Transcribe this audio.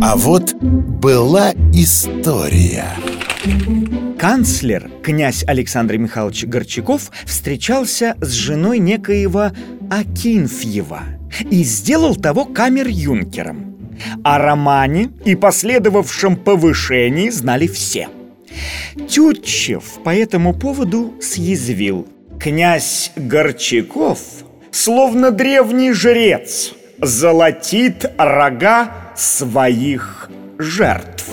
А вот была история Канцлер, князь Александр Михайлович Горчаков, встречался с женой некоего Акинфьева и сделал того камер-юнкером. О романе и последовавшем повышении знали все. Тютчев по этому поводу съязвил. Князь Горчаков, словно древний жрец, золотит рога своих жертв.